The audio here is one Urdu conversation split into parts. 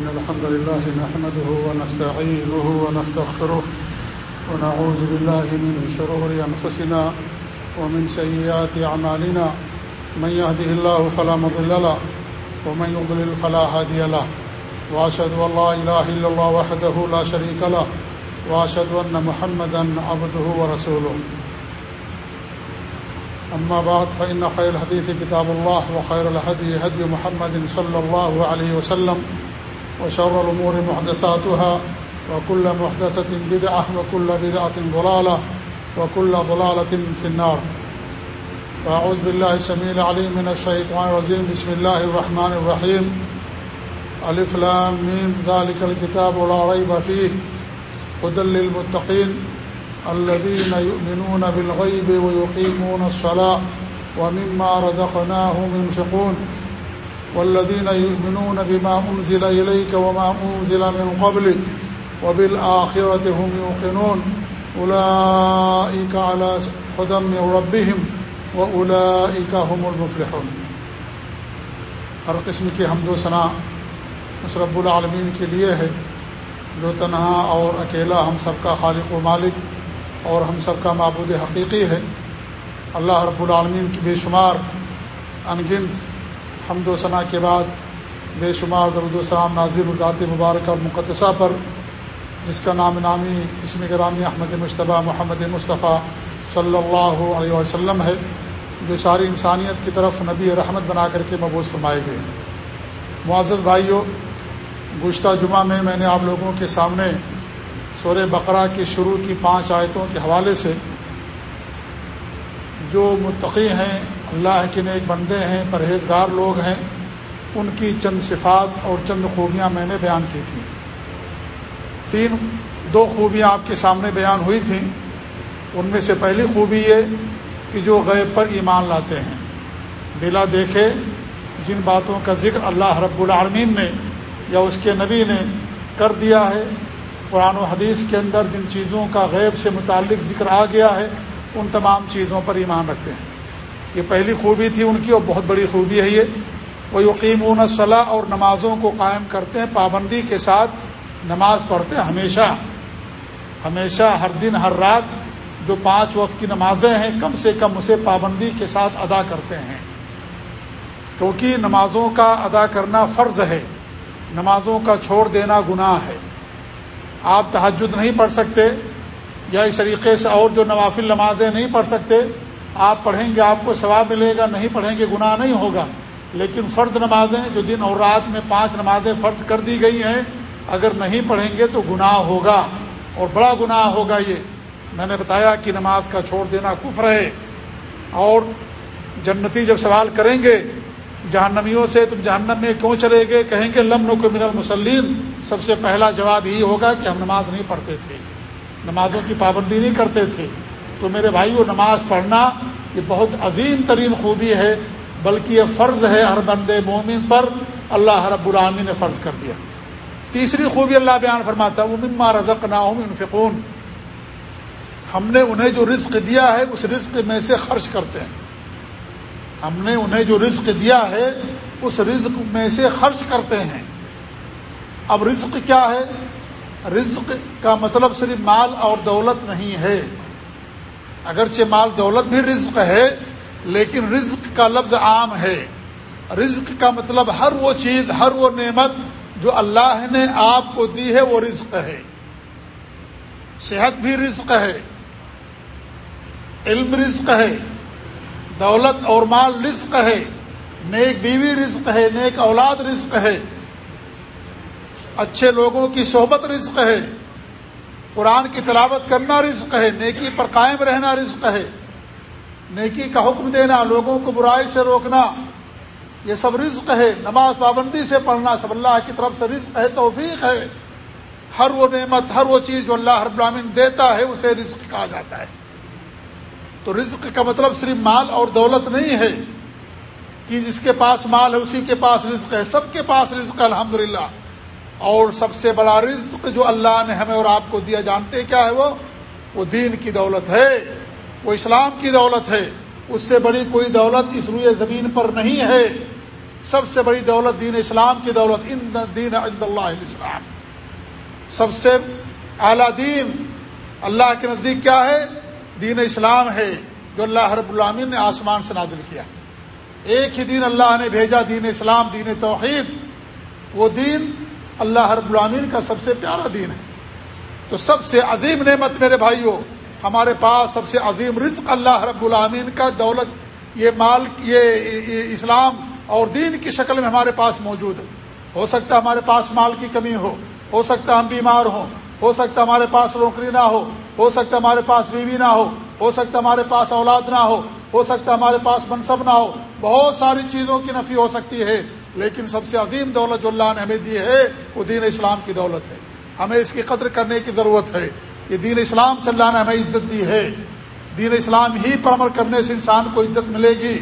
إن الحمد لله نحمده ونستعينه ونستغفره ونعوذ بالله من شرور أنفسنا ومن سيئات أعمالنا من يهده الله فلا مضل له ومن يضلل فلا هادي له وأشهد أن لا إله إلا الله وحده لا شريك له وأشهد أن محمدا عبده ورسوله أما بعد فإن خير الحديث كتاب الله وخير الهدي هدي محمد صلى الله عليه وسلم وشر الأمور محدثاتها وكل محدثة بدعة وكل بدعة ضلالة وكل ضلالة في النار. فأعوذ بالله سميع العليم من الشيطان الرجيم. بسم الله الرحمن الرحيم. ألف لام ميم. ذلك الكتاب لا ريب فيه. هدى للمتقين الذين يؤمنون بالغيب ويقيمون الصلاة ومما رزقناهم ينفقون. والذين يؤمنون بما أنزل إليك وما أنزل من قبلك وبالآخرة هم يوقنون. أولئك على هدى من ربهم وأولئك هم المفلحون. ہر قسم کی حمد و ثناء اس رب العالمین کے لیے ہے، جو تنہا اور اکیلا ہم سب کا خالق و مالک اور ہم سب کا معبود حقیقی ہے۔ اللہ رب العالمین کی بے شمار، انگنت حمد و ثناء کے بعد بے شمار درود السلام نازر الذات مبارک اور مقدسہ پر، جس کا نام نامی اسم گرامی احمد مشتبہ محمد مصطفیٰ صلی اللہ علیہ وسلم ہے، جو ساری انسانیت کی طرف نبی رحمت بنا کر کے مبوض فرمائے گئے۔ معزز بھائیوں گزشتہ جمعہ میں میں نے آپ لوگوں کے سامنے سور بقرہ کی شروع کی پانچ آیتوں کے حوالے سے جو متقی ہیں اللہ کے نیک بندے ہیں، پرہیزگار لوگ ہیں۔ ان کی چند صفات اور چند خوبیاں میں نے بیان کی تھیں۔ تین، دو خوبیاں آپ کے سامنے بیان ہوئی تھیں۔ ان میں سے پہلی خوبی یہ کہ جو غیب پر ایمان لاتے ہیں۔ بلا دیکھے جن باتوں کا ذکر اللہ رب العالمین نے یا اس کے نبی نے کر دیا ہے، قرآن و حدیث کے اندر جن چیزوں کا غیب سے متعلق ذکر آ گیا ہے، ان تمام چیزوں پر ایمان رکھتے ہیں۔ یہ پہلی خوبی تھی ان کی اور بہت بڑی خوبی ہے یہ۔ وہ یقین صلاح اور نمازوں کو قائم کرتے ہیں پابندی کے ساتھ۔ نماز پڑھتے ہیں ہمیشہ۔ ہمیشہ ہر دن، ہر رات جو پانچ وقت کی نمازیں ہیں، کم سے کم اسے پابندی کے ساتھ ادا کرتے ہیں۔ کیونکہ نمازوں کا ادا کرنا فرض ہے۔ نمازوں کا چھوڑ دینا گناہ ہے۔ آپ تحجد نہیں پڑھ سکتے یا اس طریقے سے اور جو نوافل نمازیں نہیں پڑھ سکتے آپ پڑھیں گے، آپ کو ثواب ملے گا، نہیں پڑھیں گے، گناہ نہیں ہوگا۔ لیکن فرض نمازیں جو دن اور رات میں پانچ نمازیں فرض کر دی گئی ہیں، اگر نہیں پڑھیں گے تو گناہ ہوگا۔ اور بڑا گناہ ہوگا یہ۔ میں نے بتایا کہ نماز کا چھوڑ دینا کفر ہے۔ اور جنتی جب سوال کریں گے، جہنمیوں سے تم جہنم میں کیوں چلے گئے کہیں گے لمن کو من المسلم سب سے پہلا جواب یہی ہوگا کہ ہم نماز نہیں پڑھتے تھے۔ نمازوں کی پابندی نہیں کرتے تھے۔ تو میرے بھائی، وہ نماز پڑھنا یہ بہت عظیم ترین خوبی ہے، بلکہ یہ فرض ہے ہر بند مومن پر۔ اللہ رب العالمین نے فرض کر دیا۔ تیسری خوبی اللہ بیان فرماتا وہ مما رزق نا فکون ہم نے انہیں جو رزق دیا ہے، اس رزق میں سے خرچ کرتے ہیں۔ ہم نے انہیں جو رزق دیا ہے، اس رزق میں سے خرچ کرتے ہیں۔ اب رزق کیا ہے؟ رزق کا مطلب صرف مال اور دولت نہیں ہے۔ اگرچہ مال دولت بھی رزق ہے، لیکن رزق کا لفظ عام ہے۔ رزق کا مطلب ہر وہ چیز، ہر وہ نعمت جو اللہ نے آپ کو دی ہے، وہ رزق ہے۔ صحت بھی رزق ہے، علم رزق ہے، دولت اور مال رزق ہے، نیک بیوی رزق ہے، نیک اولاد رزق ہے۔ اچھے لوگوں کی صحبت رزق ہے۔ قرآن کی تلاوت کرنا رزق ہے، نیکی پر قائم رہنا رزق ہے۔ نیکی کا حکم دینا، لوگوں کو برائی سے روکنا، یہ سب رزق ہے۔ نماز پابندی سے پڑھنا، سب اللہ کی طرف سے رزق ہے، توفیق ہے۔ ہر وہ نعمت، ہر وہ چیز جو اللہ ہر براہین دیتا ہے، اسے رزق کہا جاتا ہے۔ تو رزق کا مطلب صرف مال اور دولت نہیں ہے کہ جس کے پاس مال ہے، اسی کے پاس رزق ہے۔ سب کے پاس رزق ہے الحمد اور سب سے بڑا رزق جو اللہ نے ہمیں اور آپ کو دیا، جانتے کیا ہے وہ؟ وہ دین کی دولت ہے، وہ اسلام کی دولت ہے۔ اس سے بڑی کوئی دولت اس روئے زمین پر نہیں ہے۔ سب سے بڑی دولت دین اسلام کی دولت، ان دین عند اللہ اسلام سب سے اعلیٰ دین اللہ کے نزدیک کیا ہے؟ دین اسلام ہے، جو اللہ رب العامین نے آسمان سے نازل کیا۔ ایک ہی دین اللہ نے بھیجا، دین اسلام، دین توحید۔ وہ دین اللہ رب العامین کا سب سے پیارا دین ہے۔ تو سب سے عظیم نعمت میرے بھائیوں ہمارے پاس سب سے عظیم رزق اللہ رب العامین کا دولت، یہ مال، یہ اسلام اور دین کی شکل میں ہمارے پاس موجود ہے۔ ہو سکتا ہے ہمارے پاس مال کی کمی ہو ہو سکتا ہم بیمار ہوں، ہو سکتا ہمارے پاس نوکری نہ ہو ہو سکتا ہمارے پاس بیوی نہ ہو ہو سکتا ہمارے پاس اولاد نہ ہو ہو سکتا ہمارے پاس منصب نہ ہو۔ بہت ساری چیزوں کی نفی ہو سکتی ہے۔ لیکن سب سے عظیم دولت جو اللہ نے ہمیں دی ہے، وہ دین اسلام کی دولت ہے۔ ہمیں اس کی قدر کرنے کی ضرورت ہے۔ یہ دین اسلام سے اللہ نے ہمیں عزت دی ہے۔ دین اسلام ہی پر عمل کرنے سے انسان کو عزت ملے گی۔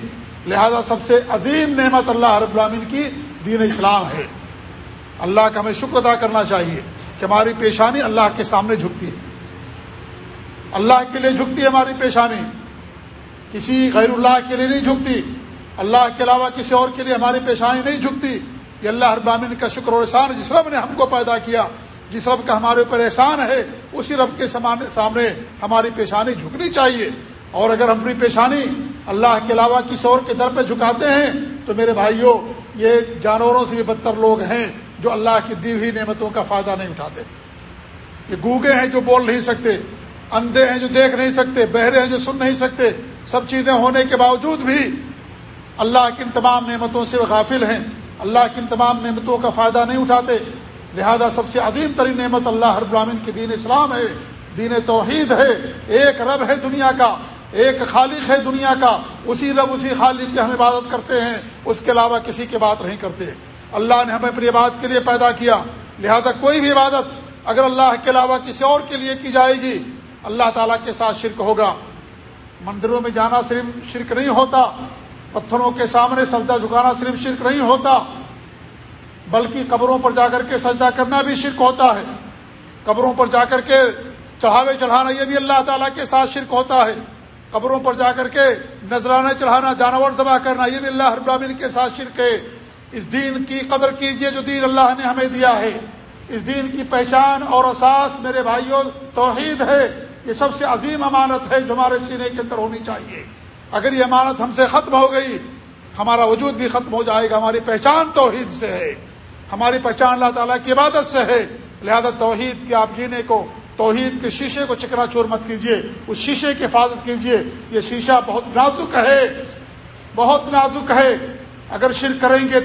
لہذا سب سے عظیم نعمت اللہ رب العالمین کی دین اسلام ہے۔ اللہ کا ہمیں شکر ادا کرنا چاہیے کہ ہماری پیشانی اللہ کے سامنے جھکتی ہے۔ اللہ کے لیے جھکتی ہے ہماری پیشانی۔ کسی غیر اللہ کے لیے نہیں جھکتی۔ اللہ کے علاوہ کسی اور کے لیے ہماری پیشانی نہیں جھکتی۔ یہ اللہ ابامین کا شکر اور احسان جس رب نے ہم کو پیدا کیا، جس رب کا ہمارے اوپر احسان ہے، اسی رب کے سامنے ہماری پیشانی جھکنی چاہیے۔ اور اگر ہم اپنی پیشانی اللہ کے علاوہ کسی اور کے در پہ جھکاتے ہیں، تو میرے بھائیوں، یہ جانوروں سے بھی بدتر لوگ ہیں جو اللہ کی دی ہوئی نعمتوں کا فائدہ نہیں اٹھاتے۔ یہ گوگے ہیں جو بول نہیں سکتے، اندھے ہیں جو دیکھ نہیں سکتے، بہرے ہیں جو سن نہیں سکتے۔ سب چیزیں ہونے کے باوجود بھی اللہ کی ان تمام نعمتوں سے وہ غافل ہیں۔ اللہ کی ان تمام نعمتوں کا فائدہ نہیں اٹھاتے۔ لہذا سب سے عظیم ترین نعمت اللہ ہر برامین کی دین اسلام ہے۔ دین توحید ہے۔ ایک رب ہے دنیا کا۔ ایک خالق ہے دنیا کا۔ اسی رب، اسی خالق کی ہم عبادت کرتے ہیں۔ اس کے علاوہ کسی کی بات نہیں کرتے۔ اللہ نے ہمیں اپنی عبادت کے لیے پیدا کیا۔ لہذا کوئی بھی عبادت اگر اللہ کے علاوہ کسی اور کے لیے کی جائے گی، اللہ تعالیٰ کے ساتھ شرک ہوگا۔ مندروں میں جانا صرف شرک نہیں ہوتا۔ پتھروں کے سامنے سجدہ جھکانا صرف شرک نہیں ہوتا، بلکہ قبروں پر جا کر کے سجدہ کرنا بھی شرک ہوتا ہے۔ قبروں پر جا کر کے چڑھاوے چڑھانا یہ بھی اللہ تعالیٰ کے ساتھ شرک ہوتا ہے۔ قبروں پر جا کر کے نذرانے چڑھانا، جانور ذبح کرنا، یہ بھی اللہ ابراہین کے ساتھ شرک ہے۔ اس دین کی قدر کیجیے جو دین اللہ نے ہمیں دیا ہے۔ اس دین کی پہچان اور اساس میرے بھائیوں توحید ہے۔ یہ سب سے عظیم امانت ہے جو ہمارے سینے کے اندر ہونی چاہیے۔ اگر یہ امانت ہم سے ختم ہو گئی، ہمارا وجود بھی ختم ہو جائے گا، ہماری پہچان توحید سے ہے۔ ہماری پہچان اللہ تعالیٰ کی عبادت سے ہے۔ لہذا توحید کے آپ گینے کو، توحید کے شیشے کو چکنا چور مت کیجیے اس شیشے کی حفاظت کیجیے یہ شیشہ بہت نازک ہے۔ بہت نازک ہے۔ اگر شرک کریں گے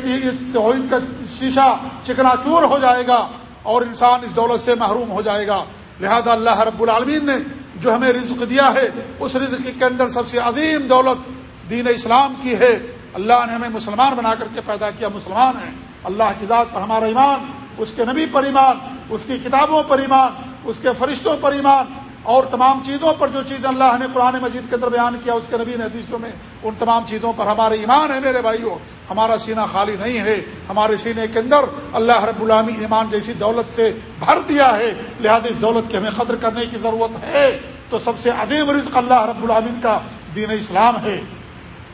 توحید کا شیشہ چکنا چور ہو جائے گا اور انسان اس دولت سے محروم ہو جائے گا۔ لہذا اللہ رب العالمین نے جو ہمیں رزق دیا ہے، اس رزق کے اندر سب سے عظیم دولت دین اسلام کی ہے۔ اللہ نے ہمیں مسلمان بنا کر کے پیدا کیا، مسلمان ہیں۔ اللہ کی ذات پر ہمارا ایمان، اس کے نبی پر ایمان، اس کی کتابوں پر ایمان، اس کے فرشتوں پر ایمان، اور تمام چیزوں پر جو چیز اللہ نے پرانے مجید کے اندر بیان کیا، اس کے نبی نے حدیثوں میں، ان تمام چیزوں پر ہمارے ایمان ہے میرے بھائیوں ہمارا سینہ خالی نہیں ہے۔ ہمارے سینے کے اندر اللہ رب العامی ایمان جیسی دولت سے بھر دیا ہے، لہذا اس دولت کی ہمیں قدر کرنے کی ضرورت ہے۔ تو سب سے عظیم رزق اللہ رب العامین کا دین اسلام ہے۔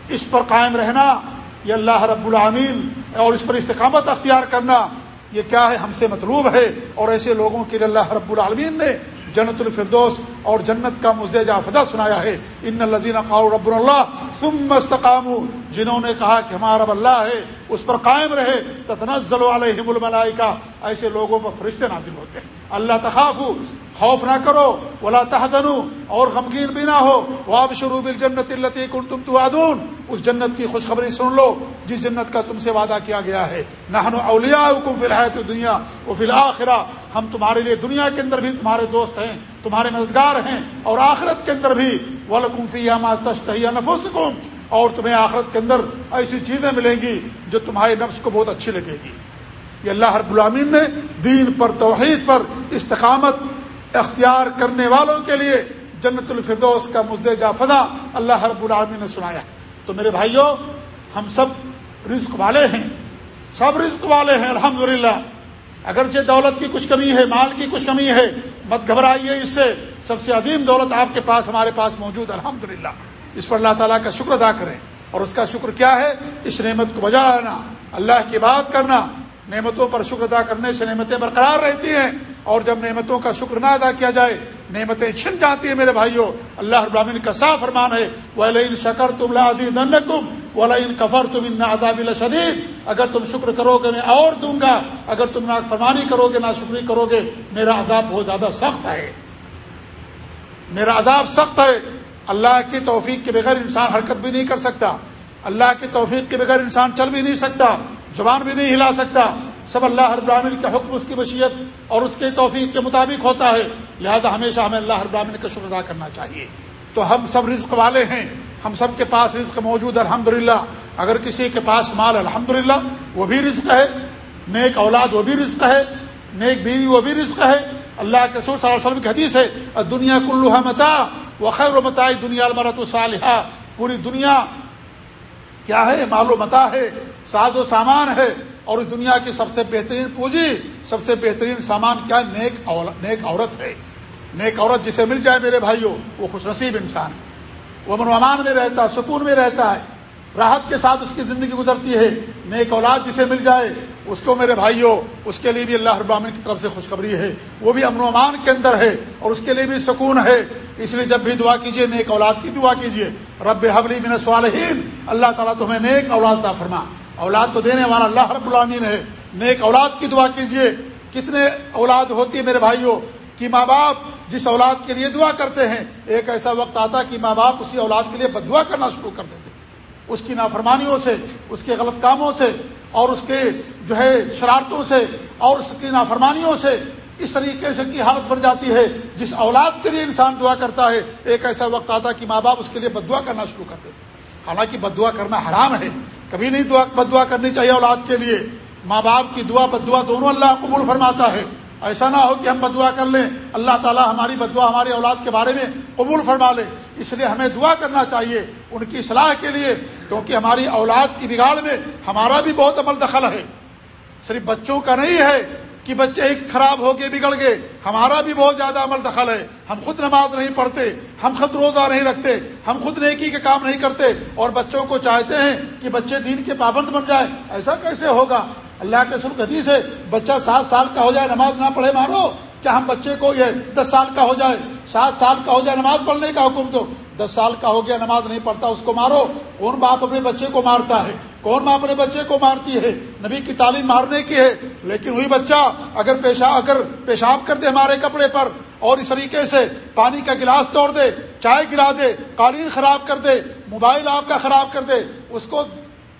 اس پر قائم رہنا، یہ اللہ رب العامین اور اس پر استقامت اختیار کرنا، یہ کیا ہے؟ ہم سے مطلوب ہے۔ اور ایسے لوگوں کے لیے اللہ رب العالمین نے جنت الفردوس اور جنت کا مزدہ فجا سنایا ہے۔ ان الزین قاؤ رب اللہ ثم استقام جنہوں نے کہا کہ ہمارا رب اللہ ہے، اس پر قائم رہے۔ تتنزل علیہم الملائکہ۔ ایسے لوگوں پر فرشتے نازل ہوتے ہیں۔ اللہ تخاف خوف نہ کرو، ولا تحزنوا اور غمگین بھی نہ ہو۔ واب شروع جنت التی کن تم تو اس جنت کی خوشخبری سن لو، جس جنت کا تم سے وعدہ کیا گیا ہے۔ نہن اولیا حکم فی الحیت دنیا و فی الآخرہ ہم تمہارے لیے دنیا کے اندر بھی تمہارے دوست ہیں، تمہارے مددگار ہیں، اور آخرت کے اندر بھی۔ ولکم فی ما تشتہی نفسکم اور تمہیں آخرت کے اندر ایسی چیزیں ملیں گی جو تمہارے نفس کو بہت اچھی لگے گی۔ یہ اللہ رب العامین نے دین پر توحید پر استقامت اختیار کرنے والوں کے لیے جنت الفردوس کا جا فضا اللہ رب العالمین نے سنایا۔ تو میرے بھائیوں ہم سب رزق والے ہیں، سب رزق والے ہیں الحمد اگرچہ دولت کی کچھ کمی ہے، مال کی کچھ کمی ہے، مت گھبرائیے اس سے۔ سب سے عظیم دولت آپ کے پاس، ہمارے پاس موجود الحمد اس پر اللہ تعالیٰ کا شکر ادا کریں۔ اور اس کا شکر کیا ہے؟ اس نعمت کو بجا لانا اللہ کی بات کرنا نعمتوں پر شکر ادا کرنے سے نعمتیں برقرار رہتی ہیں اور جب نعمتوں کا شکر نہ ادا کیا جائے، نعمتیں چھن جاتی ہیں میرے بھائیوں۔ اللہ ابراہین کا صاف فرمان ہے وہ شکر تم لادی کفر تم ان اگر تم شکر کرو گے، میں اور دوں گا۔ اگر تم نہ فرمانی کرو گے نہ شکری کرو گے، میرا عذاب بہت زیادہ سخت ہے۔ میرا عذاب سخت ہے۔ اللہ کی توفیق کے بغیر انسان حرکت بھی نہیں کر سکتا۔ اللہ کی توفیق کے بغیر انسان چل بھی نہیں سکتا۔ زبان بھی نہیں ہلا سکتا۔ سب اللہ ہر براہین کا حکم، اس کی وشیت اور اس کے توفیق کے مطابق ہوتا ہے۔ لہذا ہمیشہ ہمیں اللہ ہر براہین کا شکر ادا کرنا چاہیے۔ تو ہم سب رزق والے ہیں۔ ہم سب کے پاس رزق موجود ہے الحمد اگر کسی کے پاس مال الحمد وہ بھی رزق ہے۔ نیک اولاد، وہ بھی رزق ہے۔ نیک بیوی، وہ بھی رزق ہے۔ اللہ کے سور صلی اللہ علیہ وسلم کی حدیث ہے دنیا کلوہ متا و خیر و متا دنیا المرت صالحہ پوری دنیا کیا ہے؟ مال و متا ہے، ساز و سامان ہے۔ اور اس دنیا کی سب سے بہترین پونجی سب سے بہترین سامان کیا نیک نیک عورت ہے۔ نیک عورت جسے مل جائے میرے بھائیوں، وہ خوش نصیب انسان وہ من امان میں رہتا ہے، سکون میں رہتا ہے۔ راحت کے ساتھ اس کی زندگی گزرتی ہے۔ نیک اولاد جسے مل جائے، اس کو میرے بھائیوں، اس کے لیے بھی اللہ ابامن کی طرف سے خوشخبری ہے۔ وہ بھی امن و امان کے اندر ہے اور اس کے لیے بھی سکون ہے۔ اس لیے جب بھی دعا کیجیے نیک اولاد کی دعا کیجیے رب حبلی من صالحین اللہ تعالیٰ تمہیں نیک اولاد تا فرما۔ اولاد تو دینے والا اللہ رب العامین ہے۔ نیک اولاد کی دعا کیجیے کتنے اولاد ہوتی ہے میرے بھائیوں؟ کہ ماں باپ جس اولاد کے لیے دعا کرتے ہیں، ایک ایسا وقت آتا کہ ماں باپ اسی اولاد کے لیے بد دعا کرنا شروع کر دیتے اس کی نافرمانیوں سے، اس کے غلط کاموں سے، اور اس کے جو ہے شرارتوں سے، اور اس کی نافرمانیوں سے اس طریقے سے کی حالت بن جاتی ہے جس اولاد کے لیے انسان دعا کرتا ہے۔ ایک ایسا وقت آتا کہ ماں باپ اس کے لیے بد دعا کرنا شروع کر دیتے حالانکہ بد دعا کرنا حرام ہے۔ کبھی نہیں دعا بد دعا کرنی چاہیے اولاد کے لیے۔ ماں باپ کی دعا بد دعا دونوں اللہ قبول فرماتا ہے۔ ایسا نہ ہو کہ ہم بد دعا کر لیں۔ اللہ تعالیٰ ہماری بد دعا ہماری اولاد کے بارے میں قبول فرما لے۔ اس لیے ہمیں دعا کرنا چاہیے۔ ان کی صلاح کے لیے کیونکہ ہماری اولاد کی بگاڑ میں ہمارا بھی بہت عمل دخل ہے۔ صرف بچوں کا نہیں ہے کہ بچے ایک خراب ہو کے بگڑ گئے، ہمارا بھی بہت زیادہ عمل دخل ہے۔ ہم خود نماز نہیں پڑھتے، ہم خود روزہ نہیں رکھتے، ہم خود نیکی کے کام نہیں کرتے۔ اور بچوں کو چاہتے ہیں کہ بچے دین کے پابند بن جائے ایسا کیسے ہوگا؟ اللہ کے سر حدیث ہے، بچہ سات سال کا ہو جائے نماز نہ پڑھے مارو، کیا ہم بچے کو یہ دس سال کا ہو جائے؟ سات سال کا ہو جائے نماز پڑھنے کا حکم تو دس سال کا ہو گیا نماز نہیں پڑھتا، اس کو مارو۔ کون باپ اپنے بچے کو مارتا ہے؟ کون ماں اپنے بچے کو مارتی ہے؟ نبی کی تعلیم مارنے کی ہے، لیکن وہی بچہ اگر پیشاب اگر پیشاب کر دے ہمارے کپڑے پر اور اس طریقے سے پانی کا گلاس توڑ دے، چائے گرا دے، قالین خراب کر دے، موبائل آپ کا خراب کر دے، اس کو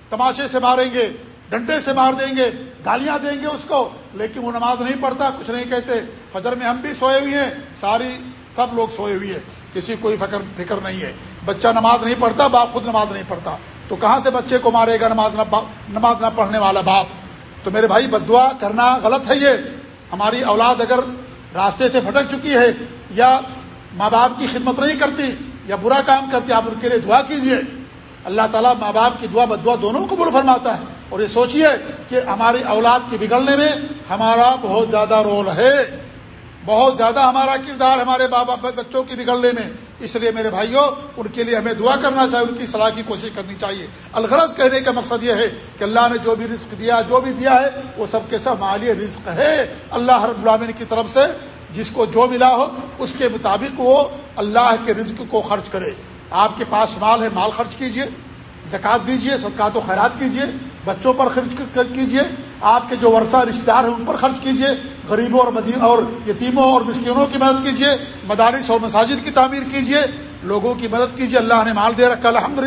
تماشے سے ماریں گے، ڈنڈے سے مار دیں گے، گالیاں دیں گے اس کو۔ لیکن وہ نماز نہیں پڑھتا، کچھ نہیں کہتے۔ فجر میں ہم بھی سوئے ہوئے ہیں، ساری، سب لوگ سوئے ہوئے ہیں۔ کسی کوئی فکر فکر نہیں ہے۔ بچہ نماز نہیں پڑھتا، باپ خود نماز نہیں پڑھتا۔ تو کہاں سے بچے کو مارے گا نماز نہ نماز نہ پڑھنے والا باپ؟ تو میرے بھائی بد دعا کرنا غلط ہے یہ۔ ہماری اولاد اگر راستے سے پھٹک چکی ہے یا ماں باپ کی خدمت نہیں کرتی یا برا کام کرتی، آپ ان کے لیے دعا کیجیے اللہ تعالیٰ ماں باپ کی دعا بد دعا دونوں کو بر فرماتا ہے۔ اور یہ سوچیے کہ ہماری اولاد کے بگڑنے میں ہمارا بہت زیادہ رول ہے۔ بہت زیادہ ہمارا کردار ہمارے بابا بچوں کی بگڑنے میں، اس لیے میرے بھائیوں، ان کے لیے ہمیں دعا کرنا چاہیے، ان کی صلاح کی کوشش کرنی چاہیے۔ الغرض کہنے کا مقصد یہ ہے کہ اللہ نے جو بھی رزق دیا، جو بھی دیا ہے، وہ سب کے سب مالی رزق ہے۔ اللہ ہر غلامین کی طرف سے جس کو جو ملا ہو، اس کے مطابق وہ اللہ کے رزق کو خرچ کرے۔ آپ کے پاس مال ہے، مال خرچ کیجیے، زکوٰۃ دیجیے، صدقات و خیرات کیجیے، بچوں پر خرچ کیجیے۔ آپ کے جو ورثہ رشتے دار ہیں، ان پر خرچ کیجیے، غریبوں اور اور یتیموں اور مسکینوں کی مدد کیجیے مدارس اور مساجد کی تعمیر کیجیے لوگوں کی مدد کیجیے اللہ نے مال دے رکھا الحمد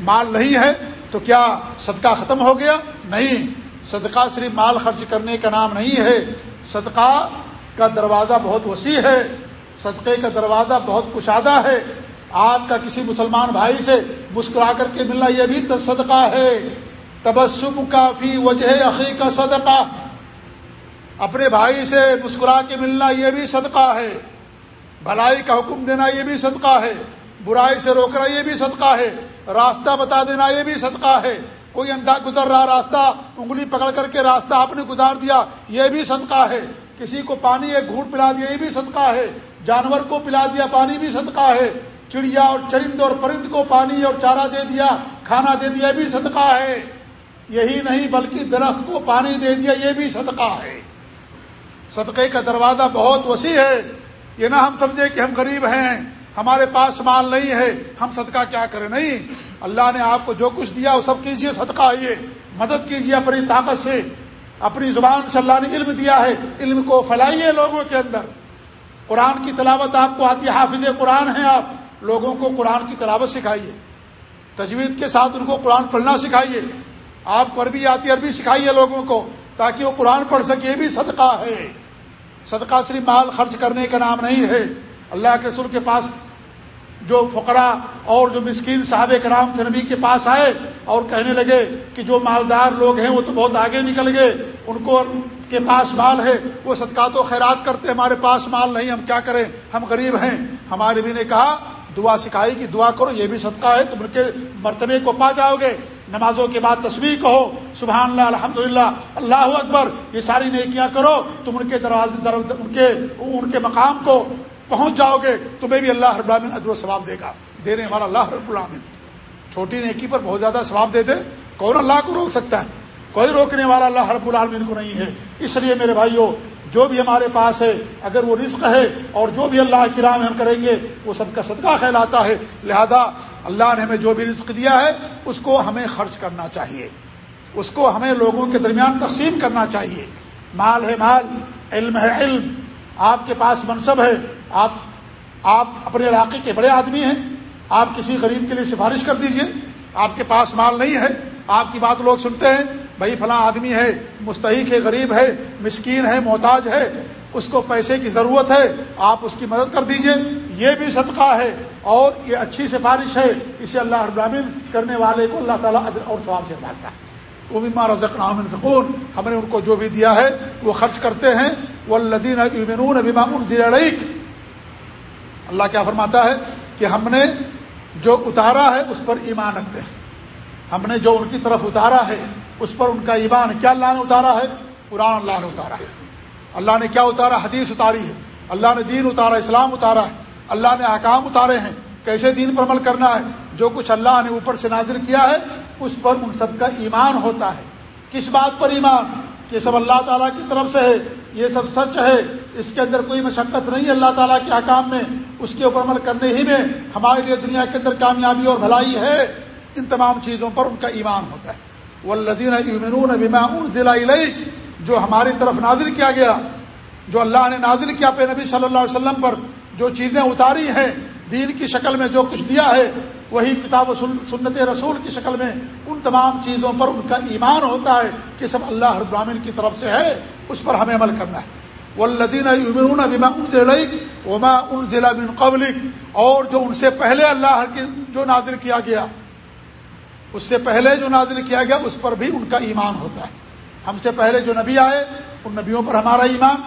مال نہیں ہے تو کیا صدقہ ختم ہو گیا؟ نہیں، صدقہ صرف مال خرچ کرنے کا نام نہیں ہے، صدقہ کا دروازہ بہت وسیع ہے، صدقے کا دروازہ بہت کشادہ ہے۔ آپ کا کسی مسلمان بھائی سے مسکرا کر کے ملنا یہ بھی صدقہ ہے۔ تبسم کافی وجہ عقی کا صدقہ۔ اپنے بھائی سے مسکرا کے ملنا یہ بھی صدقہ ہے۔ بھلائی کا حکم دینا یہ بھی صدقہ ہے۔ برائی سے روکنا یہ بھی صدقہ ہے۔ راستہ بتا دینا یہ بھی صدقہ ہے۔ کوئی اندھا گزر رہا راستہ، انگلی پکڑ کر کے راستہ آپ نے گزار دیا، یہ بھی صدقہ ہے۔ کسی کو پانی ایک گھوٹ پلا دیا، یہ بھی صدقہ ہے۔ جانور کو پلا دیا، پانی بھی صدقہ ہے۔ چڑیا اور چرند اور پرند کو پانی اور چارہ دے دیا، کھانا دے دیا، یہ بھی صدقہ ہے۔ یہی نہیں بلکہ درخت کو پانی دے دیا، یہ بھی صدقہ ہے۔ صدقے کا دروازہ بہت وسیع ہے۔ یہ نہ ہم سمجھے کہ ہم غریب ہیں، ہمارے پاس مال نہیں ہے، ہم صدقہ کیا کریں؟ نہیں۔ اللہ نے آپ کو جو کچھ دیا، وہ سب کیجیے صدقہ آئیے مدد کیجیے اپنی طاقت سے۔ اپنی زبان سے اللہ نے علم دیا ہے۔ علم کو پھیلائیے لوگوں کے اندر۔ قرآن کی تلاوت آپ کو آتی حافظ قرآن ہیں آپ۔ لوگوں کو قرآن کی تلاوت سکھائیے۔ تجوید کے ساتھ ان کو قرآن پڑھنا سکھائیے۔ آپ کو عربی آتی عربی سکھائیے لوگوں کو، تاکہ وہ قرآن پڑھ سکے، یہ بھی صدقہ ہے۔ صدقہ صرف مال خرچ کرنے کا نام نہیں ہے۔ اللہ کے رسول کے پاس جو فقرا اور جو مسکین صاحب کرام تھے، نبی کے پاس آئے اور کہنے لگے کہ جو مالدار لوگ ہیں، وہ تو بہت آگے نکل گئے۔ ان کو کے پاس مال ہے، وہ صدقات و خیرات کرتے ہمارے پاس مال نہیں، ہم کیا کریں؟ ہم غریب ہیں۔ ہمارے بھی نے کہا، دعا سکھائی کہ دعا کرو، یہ بھی صدقہ ہے، تم ان کے مرتبے کو پا جاؤ گے۔ نمازوں کے بعد تصویر کہو سبحان اللہ الحمد للہ اللہ اکبر، یہ ساری نیکیاں کرو، تم ان کے دروازے ان کے ان کے مقام کو پہنچ جاؤ گے، تمہیں بھی اللہ رب العالمین اجر و ثواب دے گا۔ دینے والا اللہ رب العالمین۔ چھوٹی نیکی پر بہت زیادہ ثواب دے دے۔ کون اللہ کو روک سکتا ہے؟ کوئی روکنے والا اللہ رب العالمین کو نہیں ہے۔ اس لیے میرے بھائیوں جو بھی ہمارے پاس ہے، اگر وہ رزق ہے اور جو بھی اللہ کی راہ میں ہم کریں گے، وہ سب کا صدقہ کہلاتا ہے۔ لہذا اللہ نے ہمیں جو بھی رزق دیا ہے، اس کو ہمیں خرچ کرنا چاہیے۔ اس کو ہمیں لوگوں کے درمیان تقسیم کرنا چاہیے۔ مال ہے مال، علم ہے علم۔ آپ کے پاس منصب ہے۔ آپ آپ اپنے علاقے کے بڑے آدمی ہیں۔ آپ کسی غریب کے لیے سفارش کر دیجیے۔ آپ کے پاس مال نہیں ہے۔ آپ کی بات لوگ سنتے ہیں۔ بھائی، فلاں آدمی ہے، مستحق ہے، غریب ہے، مسکین ہے، محتاج ہے۔ اس کو پیسے کی ضرورت ہے۔ آپ اس کی مدد کر دیجیے۔ یہ بھی صدقہ ہے اور یہ اچھی سفارش ہے، اسے اللہ ابراہین کرنے والے کو اللہ تعالیٰ اور سوال سے پاستا وہ بیما رزق نام فکون ہم نے ان کو جو بھی دیا ہے وہ خرچ کرتے ہیں۔ وہ لدین بیما اللہ کیا فرماتا ہے کہ ہم نے جو اتارا ہے اس پر ایمان رکھتے ہیں۔ ہم نے جو ان کی طرف اتارا ہے اس پر ان کا ایمان، کیا اللہ نے اتارا ہے؟ قرآن اللہ نے اتارا ہے۔ اللہ نے کیا اتارا؟ حدیث اتاری ہے۔ اللہ نے دین اتارا، اسلام اتارا ہے۔ اللہ نے احکام اتارے ہیں، کیسے دین پر عمل کرنا ہے؟ جو کچھ اللہ نے اوپر سے نازل کیا ہے، اس پر ان سب کا ایمان ہوتا ہے۔ کس بات پر ایمان؟ یہ سب اللہ تعالیٰ کی طرف سے ہے، یہ سب سچ ہے۔ اس کے اندر کوئی مشقت نہیں ہے اللہ تعالیٰ کے احکام میں۔ اس کے اوپر عمل کرنے ہی میں ہمارے لیے دنیا کے اندر کامیابی اور بھلائی ہے۔ ان تمام چیزوں پر ان کا ایمان ہوتا ہے۔ وہ لذین بما ضلع جو ہماری طرف نازل کیا گیا، جو اللہ نے نازل کیا پہ نبی صلی اللہ علیہ وسلم پر جو چیزیں اتاری ہیں، دین کی شکل میں جو کچھ دیا ہے، وہی کتاب و سنت رسول کی شکل میں ان تمام چیزوں پر ان کا ایمان ہوتا ہے کہ سب اللہ ابراہین کی طرف سے ہے، اس پر ہمیں عمل کرنا ہے۔ وہ لذین بما وما ضلع بن قبلک اور جو ان سے پہلے اللہ کی جو نازل کیا گیا، اس سے پہلے جو نازل کیا گیا، اس پر بھی ان کا ایمان ہوتا ہے۔ ہم سے پہلے جو نبی آئے، ان نبیوں پر ہمارا ایمان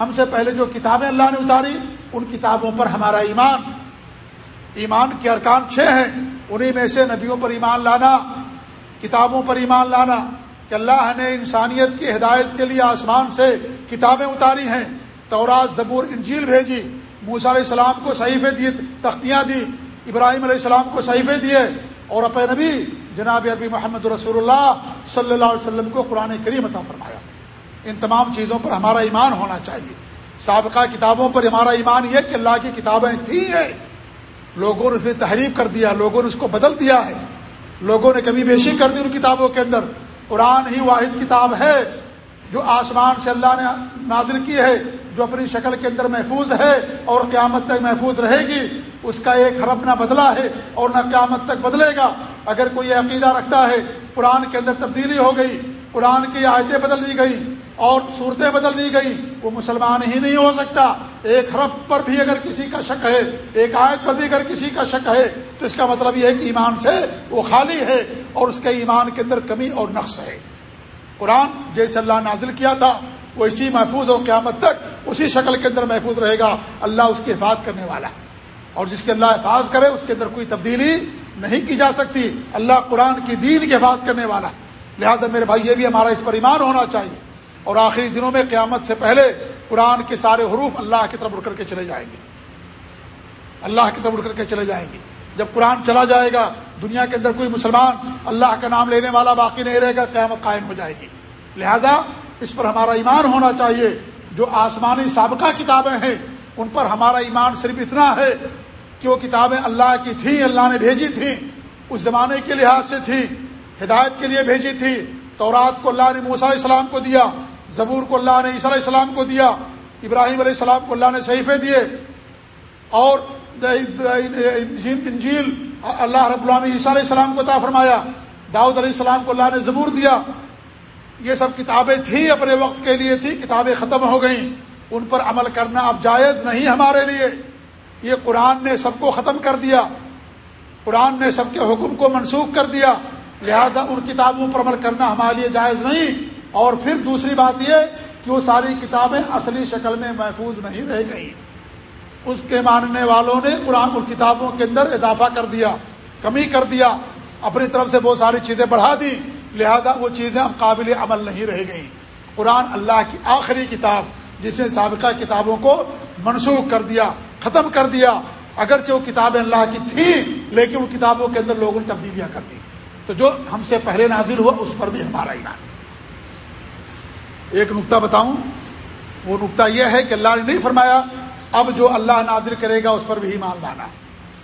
ہم سے پہلے جو کتابیں اللہ نے اتاری، ان کتابوں پر ہمارا ایمان۔ ایمان کے ارکان چھ ہیں، انہی میں سے نبیوں پر ایمان لانا، کتابوں پر ایمان لانا کہ اللہ نے انسانیت کی ہدایت کے لیے آسمان سے کتابیں اتاری ہیں، تورات، زبور، انجیل بھیجی، موسیٰ علیہ السلام کو صحیفے دی تختیاں دی، ابراہیم علیہ السلام کو صحیفے دیے اور اپنے نبی جناب عربی محمد رسول اللہ صلی اللہ علیہ وسلم کو قرآن کریم عطا فرمایا۔ ان تمام چیزوں پر ہمارا ایمان ہونا چاہیے۔ سابقہ کتابوں پر ہمارا ایمان یہ کہ اللہ کی کتابیں تھیں لوگوں نے اس میں تحریف کر دیا، لوگوں نے اس کو بدل دیا ہے۔ لوگوں نے کمی بیشی کر دی ان کتابوں کے اندر۔ قرآن ہی واحد کتاب ہے جو آسمان سے اللہ نے نازل کی ہے، جو اپنی شکل کے اندر محفوظ ہے اور قیامت تک محفوظ رہے گی۔ اس کا ایک حرف نہ بدلا ہے اور نہ قیامت تک بدلے گا۔ اگر کوئی عقیدہ رکھتا ہے، قرآن کے اندر تبدیلی ہو گئی، قرآن کی آیتیں بدل دی گئی۔ اور صورتیں بدل دی گئی وہ مسلمان ہی نہیں ہو سکتا۔ ایک حرف پر بھی اگر کسی کا شک ہے، ایک آیت پر بھی اگر کسی کا شک ہے، تو اس کا مطلب یہ ہے کہ ایمان سے وہ خالی ہے اور اس کے ایمان کے اندر کمی اور نقص ہے۔ قرآن جیسے اللہ نازل کیا تھا، وہ اسی محفوظ اور قیامت تک اسی شکل کے اندر محفوظ رہے گا۔ اللہ اس کی حفاظت کرنے والا۔ اور جس کے اللہ حفاظ کرے، اس کے اندر کوئی تبدیلی نہیں کی جا سکتی۔ اللہ قرآن کی دین کی حفاظت کرنے والا۔ لہٰذا میرے بھائی، یہ بھی ہمارا اس پر ایمان ہونا چاہیے۔ اور آخری دنوں میں قیامت سے پہلے قرآن کے سارے حروف اللہ کی طرف اڑ کر کے چلے جائیں گے۔ اللہ کی طرف اڑ کر کے چلے جائیں گے۔ جب قرآن چلا جائے گا، دنیا کے اندر کوئی مسلمان اللہ کا نام لینے والا باقی نہیں رہے گا، قیامت قائم ہو جائے گی۔ لہذا اس پر ہمارا ایمان ہونا چاہیے۔ جو آسمانی سابقہ کتابیں ہیں، ان پر ہمارا ایمان صرف اتنا ہے کہ وہ کتابیں اللہ کی تھیں، اللہ نے بھیجی تھیں، اس زمانے کے لحاظ سے تھی ہدایت کے لیے بھیجی تھی تورات کو اللہ نے موسیٰ علیہ السلام کو دیا۔ زبور کو اللہ نے عیسیٰ علیہ السلام کو دیا، ابراہیم علیہ السلام کو اللہ نے صحیفے دیے، اور انجیل اللہ رب اللہ نے عیسیٰ علیہ السلام کو عطا فرمایا، داؤد علیہ السلام کو اللہ نے زبور دیا۔ یہ سب کتابیں تھیں اپنے وقت کے لیے تھی کتابیں ختم ہو گئیں۔ ان پر عمل کرنا اب جائز نہیں ہمارے لیے۔ یہ قرآن نے سب کو ختم کر دیا۔ قرآن نے سب کے حکم کو منسوخ کر دیا۔ لہذا ان کتابوں پر عمل کرنا ہمارے لیے جائز نہیں۔ اور پھر دوسری بات یہ کہ وہ ساری کتابیں اصلی شکل میں محفوظ نہیں رہ گئیں۔ اس کے ماننے والوں نے قرآن اور کتابوں کے اندر اضافہ کر دیا، کمی کر دیا، اپنی طرف سے بہت ساری چیزیں بڑھا دی لہذا وہ چیزیں اب قابل عمل نہیں رہ گئیں۔ قرآن اللہ کی آخری کتاب جس نے سابقہ کتابوں کو منسوخ کر دیا، ختم کر دیا، اگرچہ وہ کتابیں اللہ کی تھیں، لیکن ان کتابوں کے اندر لوگوں نے تبدیلیاں کر دی۔ تو جو ہم سے پہلے نازل ہوا، اس پر بھی ہمارا ایمان ایک نقطہ بتاؤں، وہ نقطہ یہ ہے کہ اللہ نے نہیں فرمایا اب جو اللہ نازل کرے گا اس پر بھی ایمان لانا۔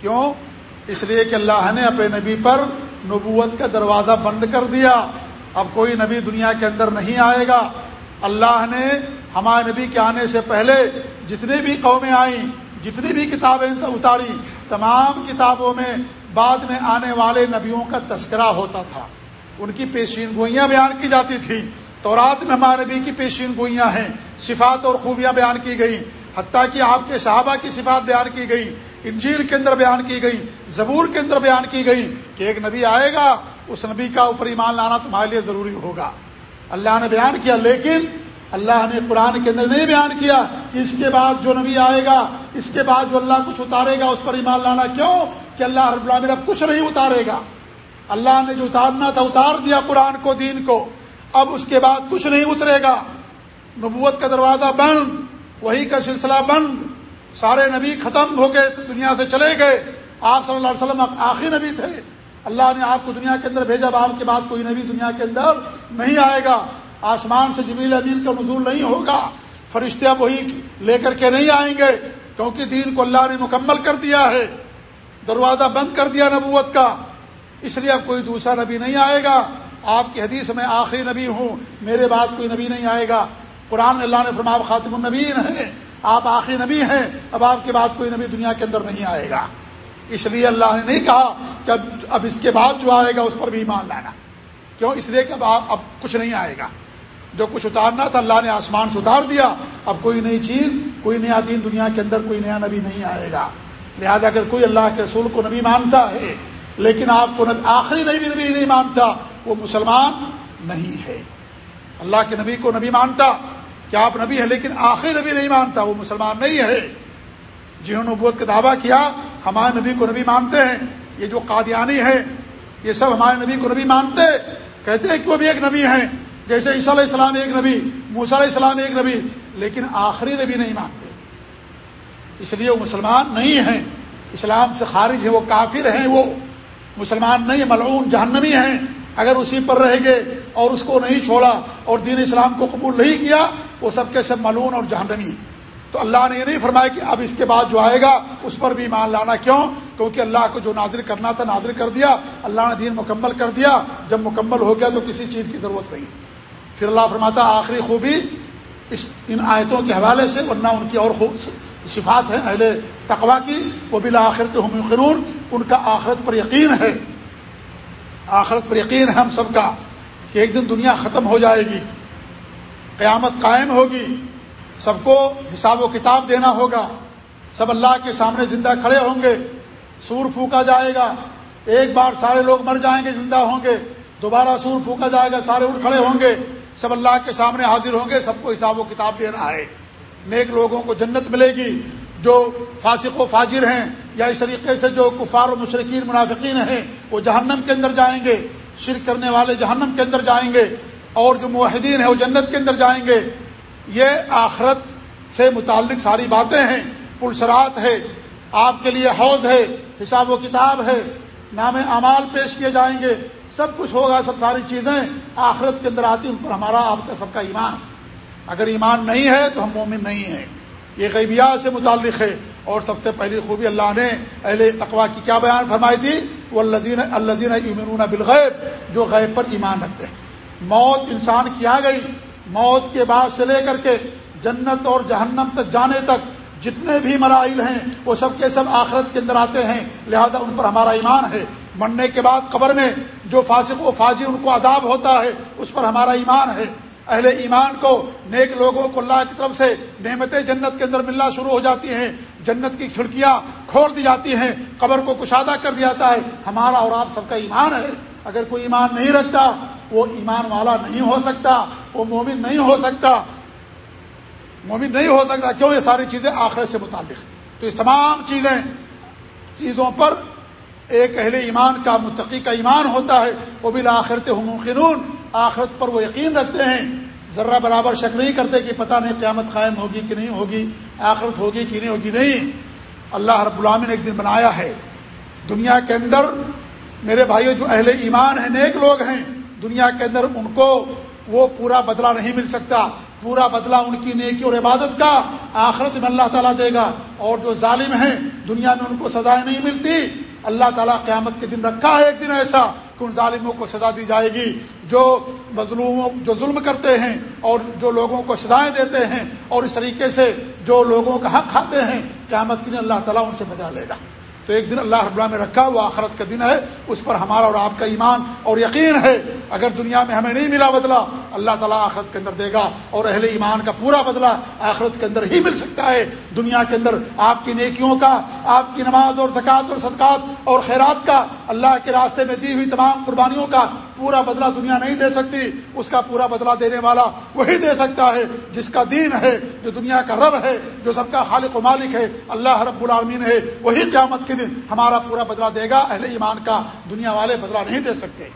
کیوں؟ اس لیے کہ اللہ نے اپنے نبی پر نبوت کا دروازہ بند کر دیا۔ اب کوئی نبی دنیا کے اندر نہیں آئے گا۔ اللہ نے ہمارے نبی کے آنے سے پہلے جتنے بھی قومیں آئیں، جتنی بھی کتابیں اتاری، تمام کتابوں میں بعد میں آنے والے نبیوں کا تذکرہ ہوتا تھا۔ ان کی پیشین گوئیاں بیان کی جاتی تھی تو رات میں ہمارے نبی کی پیشین گوئیاں ہیں، صفات اور خوبیاں بیان کی گئی حتیٰ کہ آپ کے صحابہ کی صفات بیان کی گئی انجیل کے اندر بیان کی گئی زبور کے اندر بیان کی گئی کہ ایک نبی آئے گا، اس نبی کا اوپر ایمان لانا تمہارے لیے ضروری ہوگا۔ اللہ نے بیان کیا، لیکن اللہ نے قرآن کے اندر نہیں بیان کیا کہ اس کے بعد جو نبی آئے گا، اس کے بعد جو اللہ کچھ اتارے گا، اس پر ایمان لانا کیوں؟ کہ اللہ رب العالمین اب کچھ نہیں اتارے گا۔ اللہ نے جو اتارنا تھا، اتار دیا قرآن کو، دین کو۔ اب اس کے بعد کچھ نہیں اترے گا۔ نبوت کا دروازہ بند وہی کا سلسلہ بند، سارے نبی ختم ہو گئے دنیا سے چلے گئے۔ آپ صلی اللہ علیہ وسلم آخری نبی تھے۔ اللہ نے آپ کو دنیا کے اندر بھیجا آپ کے بعد کوئی نبی دنیا کے اندر نہیں آئے گا۔ آسمان سے جمیل امین کا نزول نہیں ہوگا۔ فرشتے اب وہی لے کر کے نہیں آئیں گے، کیونکہ دین کو اللہ نے مکمل کر دیا ہے۔ دروازہ بند کر دیا نبوت کا۔ اس لیے اب کوئی دوسرا نبی نہیں آئے گا۔ آپ کی حدیث میں آخری نبی ہوں، میرے بعد کوئی نبی نہیں آئے گا۔ قرآن اللہ نے فرما خاتم النبین ہیں۔ آپ آخری نبی ہیں، اب آپ کے بعد کوئی نبی دنیا کے اندر نہیں آئے گا۔ اس لیے اللہ نے نہیں کہا کہ اب اس کے بعد جو آئے گا، اس پر بھی ایمان لانا۔ کیوں؟ اس لیے کہ اب اب کچھ نہیں آئے گا۔ جو کچھ اتارنا تھا، اللہ نے آسمان سے اتار دیا۔ اب کوئی نئی چیز، کوئی نیا دین دنیا کے اندر، کوئی نیا نبی نہیں آئے گا۔ لہذا اگر کوئی اللہ کے رسول کو نبی مانتا ہے، لیکن آپ کو نبی آخری نبی نبی نہیں مانتا وہ مسلمان نہیں ہے۔ اللہ کے نبی کو نبی مانتا، کہ آپ نبی ہیں، لیکن آخری نبی نہیں مانتا، وہ مسلمان نہیں ہے۔ جنہوں نے نبوت کا دعویٰ کیا، ہمارے نبی کو نبی مانتے ہیں۔ یہ جو قادیانی ہے، یہ سب ہمارے نبی کو نبی مانتے۔ کہتے ہیں کہ وہ بھی ایک نبی ہیں، جیسے عیسیٰ علیہ السلام ایک نبی، موسیٰ علیہ السلام ایک نبی، لیکن آخری نبی نہیں مانتے۔ اس لیے وہ مسلمان نہیں ہیں۔ اسلام سے خارج ہے وہ کافر ہیں، وہ مسلمان نہیں، ملعون، جہنمی ہیں۔ اگر اسی پر رہ گئے اور اس کو نہیں چھوڑا اور دین اسلام کو قبول نہیں کیا، وہ سب کے سب ملون اور جہنمی تو اللہ نے یہ نہیں فرمایا کہ اب اس کے بعد جو آئے گا، اس پر بھی مان لانا کیوں؟ کیونکہ اللہ کو جو نازر کرنا تھا نازر کر دیا۔ اللہ نے دین مکمل کر دیا۔ جب مکمل ہو گیا تو کسی چیز کی ضرورت نہیں۔ پھر اللہ فرماتا، آخری خوبی اس، ان آیتوں کے حوالے سے، ورنہ ان کی اور خوب صفات ہیں اہل تقوا کی۔ وہ بلا آخرت ہم ان کا آخرت پر یقین ہے۔ آخرت پر یقین ہے ہم سب کا کہ ایک دن دنیا ختم ہو جائے گی، قیامت قائم ہوگی، سب کو حساب و کتاب دینا ہوگا، سب اللہ کے سامنے زندہ کھڑے ہوں گے، سور پھونکا جائے گا، ایک بار سارے لوگ مر جائیں گے، زندہ ہوں گے، دوبارہ سور پھونکا جائے گا، سارے اٹھ کھڑے ہوں گے، سب اللہ کے سامنے حاضر ہوں گے، سب کو حساب و کتاب دینا ہے۔ نیک لوگوں کو جنت ملے گی جو فاسق و فاجر ہیں یا اس طریقے سے جو کفار و مشرقین منافقین ہیں، وہ جہنم کے اندر جائیں گے، شرک کرنے والے جہنم کے اندر جائیں گے اور جو معاہدین ہیں وہ جنت کے اندر جائیں گے۔ یہ آخرت سے متعلق ساری باتیں ہیں۔ پلسرات ہے، آپ کے لیے حوض ہے، حساب و کتاب ہے، نام اعمال پیش کیے جائیں گے۔ سب کچھ ہوگا، سب ساری چیزیں آخرت کے اندر آتی، ان پر ہمارا، آپ کا سب کا ایمان۔ اگر ایمان نہیں ہے تو ہم مومن نہیں ہیں۔ یہ غیبیات سے متعلق ہے۔ اور سب سے پہلی خوبی اللہ نے اہل تقوا کی کیا بیان فرمائی تھی؟ وہ الزین الزین یمنون بالغیب، جو غیب پر ایمان رکھتے ہیں۔ موت انسان کی آ گئی۔ موت کے بعد سے لے کر کے جنت اور جہنم تک جانے تک جتنے بھی مرائل ہیں، وہ سب کے سب آخرت کے اندر آتے ہیں۔ لہذا ان پر ہمارا ایمان ہے۔ مرنے کے بعد قبر میں جو فاسق و فاجی ان کو عذاب ہوتا ہے، اس پر ہمارا ایمان ہے۔ اہل ایمان کو نیک لوگوں کو اللہ کی طرف سے نعمت جنت کے اندر ملنا شروع ہو جاتی ہیں، جنت کی کھڑکیاں کھول دی جاتی ہیں، قبر کو کشادہ کر دیا جاتا ہے۔ ہمارا اور آپ سب کا ایمان ہے۔ اگر کوئی ایمان نہیں رکھتا، وہ ایمان والا نہیں ہو سکتا، وہ مومن نہیں ہو سکتا۔ مومن نہیں ہو سکتا کیوں یہ ساری چیزیں آخرت سے متعلق۔ تو یہ تمام چیزیں، چیزوں پر ایک اہل ایمان کا، متقی کا ایمان ہوتا ہے۔ وہ بھی آخرت ممکنون آخرت پر وہ یقین رکھتے ہیں۔ ذرہ برابر شک نہیں کرتے کہ پتہ نہیں قیامت قائم ہوگی کہ نہیں ہوگی، آخرت ہوگی کہ نہیں ہوگی، نہیں۔ اللہ رب العالمین نے ایک دن بنایا ہے۔ دنیا کے اندر میرے بھائیو، جو اہل ایمان ہیں، نیک لوگ ہیں، دنیا کے اندر ان کو وہ پورا بدلہ نہیں مل سکتا۔ پورا بدلہ ان کی نیکی اور عبادت کا آخرت میں اللہ تعالیٰ دے گا۔ اور جو ظالم ہیں، دنیا میں ان کو سزائیں نہیں ملتی۔ اللہ تعالیٰ قیامت کے دن رکھا ہے ایک دن ایسا۔ کہ ان ظالموں کو سزا دی جائے گی۔ جو مظلوموں جو ظلم کرتے ہیں اور جو لوگوں کو سزائیں دیتے ہیں اور اس طریقے سے جو لوگوں کا حق کھاتے ہیں، قیامت کے دن اللہ تعالیٰ ان سے بدلا لے گا۔ تو ایک دن اللہ رب اللہ میں رکھا، وہ آخرت کا دن ہے۔ اس پر ہمارا اور آپ کا ایمان اور یقین ہے۔ اگر دنیا میں ہمیں نہیں ملا بدلا اللہ تعالیٰ آخرت کے اندر دے گا اور اہل ایمان کا پورا بدلا آخرت کے اندر ہی مل سکتا ہے۔ دنیا کے اندر آپ کی نیکیوں کا، آپ کی نماز اور زکوٰۃ اور صدقات اور خیرات کا، اللہ کے راستے میں دی ہوئی تمام قربانیوں کا پورا بدلہ دنیا نہیں دے سکتی۔ اس کا پورا بدلہ دینے والا وہی دے سکتا ہے جس کا دین ہے، جو دنیا کا رب ہے، جو سب کا خالق و مالک ہے، اللہ رب العالمین ہے۔ وہی قیامت کے دن ہمارا پورا بدلہ دے گا۔ اہل ایمان کا دنیا والے بدلہ نہیں دے سکتے۔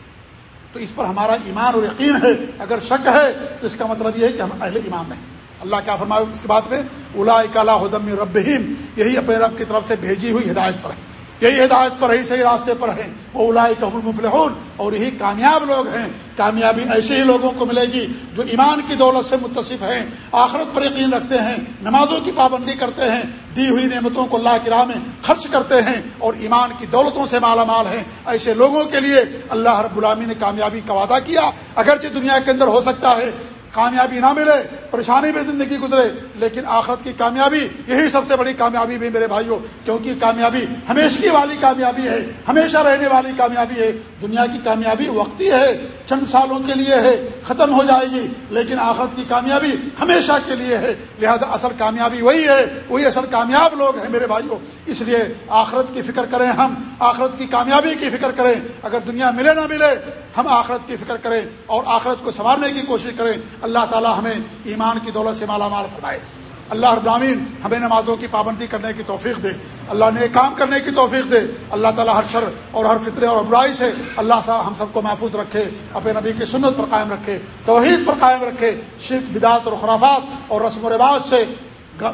تو اس پر ہمارا ایمان اور یقین ہے۔ اگر شک ہے تو اس کا مطلب یہ ہے کہ ہم اہل ایمان نہیں اللہ کیا فرمایا اس کے بعد میں؟ الا ہدم ربہم۔ یہی اپنے رب کی طرف سے بھیجی ہوئی ہدایت پر ہے۔ یہی ہدایت پر ہی صحیح راستے پر ہیں۔ وہ الائی قبول اور یہی کامیاب لوگ ہیں۔ کامیابی ایسے ہی لوگوں کو ملے گی جو ایمان کی دولت سے متصف ہیں، آخرت پر یقین رکھتے ہیں، نمازوں کی پابندی کرتے ہیں، دی ہوئی نعمتوں کو اللہ کی راہ میں خرچ کرتے ہیں اور ایمان کی دولتوں سے مالا مال ہیں۔ ایسے لوگوں کے لیے اللہ رب العامی نے کامیابی کا وعدہ کیا۔ اگرچہ دنیا کے اندر ہو سکتا ہے کامیابی نہ ملے، پریشانی میں زندگی گزرے، لیکن آخرت کی کامیابی یہی سب سے بڑی کامیابی بھی میرے بھائیوں، کیونکہ کامیابی ہمیشگی والی کامیابی ہے، ہمیشہ رہنے والی کامیابی ہے، دنیا کی کامیابی وقتی ہے، چند سالوں کے لیے ہے، ختم ہو جائے گی، لیکن آخرت کی کامیابی ہمیشہ کے لیے ہے، لہذا اصل کامیابی وہی ہے، وہی اصل کامیاب لوگ ہیں میرے بھائیوں، اس لیے آخرت کی فکر کریں ہم، آخرت کی کامیابی کی فکر کریں، اگر دنیا ملے نہ ملے، ہم آخرت کی فکر کریں اور آخرت کو سنوارنے کی کوشش کریں۔ اللہ تعالی ہمیں ایمان کی دولت سے مالا مال فرمائے۔ اللہ ابراہین ہمیں نمازوں کی پابندی کرنے کی توفیق دے۔ اللہ نے کام کرنے کی توفیق دے۔ اللہ تعالیٰ ہر شر اور ہر فطرے اور برائی سے اللہ صاحب ہم سب کو محفوظ رکھے، اپنے نبی کی سنت پر قائم رکھے، توحید پر قائم رکھے۔ شرک، بدعت اور خرافات اور رسم و رواج سے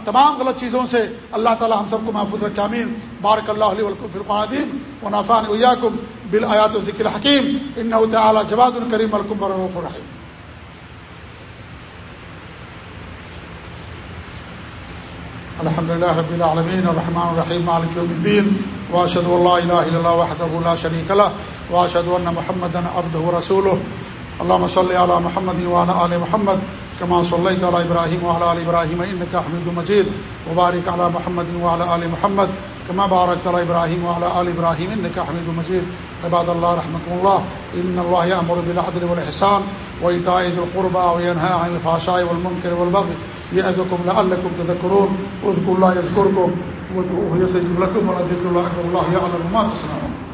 تمام غلط چیزوں سے اللہ تعالی ہم سب کو محفوظ رکھے۔ امین بارک اللہ علیہ فرقان و نافان ویاکم بالآیات و ذکر حکیم ان تعالیٰ جواد الکریم الکم الرحیم۔ الحمد لله رب العالمين الرحمن الرحيم مالك يوم الدين واشهد ان لا اله الا الله وحده لا شريك له واشهد ان محمدا عبده ورسوله اللهم صل على محمد وعلى ال محمد كما صليت على ابراهيم وعلى ال ابراهيم انك حميد مجيد وبارك على محمد وعلى ال محمد كما باركت على ابراهيم وعلى ال ابراهيم انك حميد مجيد عباد الله رحمكم الله ان الله يأمر بالعدل والاحسان وايتاء ذي القربى وينهى عن الفحشاء والمنكر والبغي یہ لعلكم تذكرون. اذكروا الله يذكركم وادعوه کو وہ ولذكر اللہ اكبر الله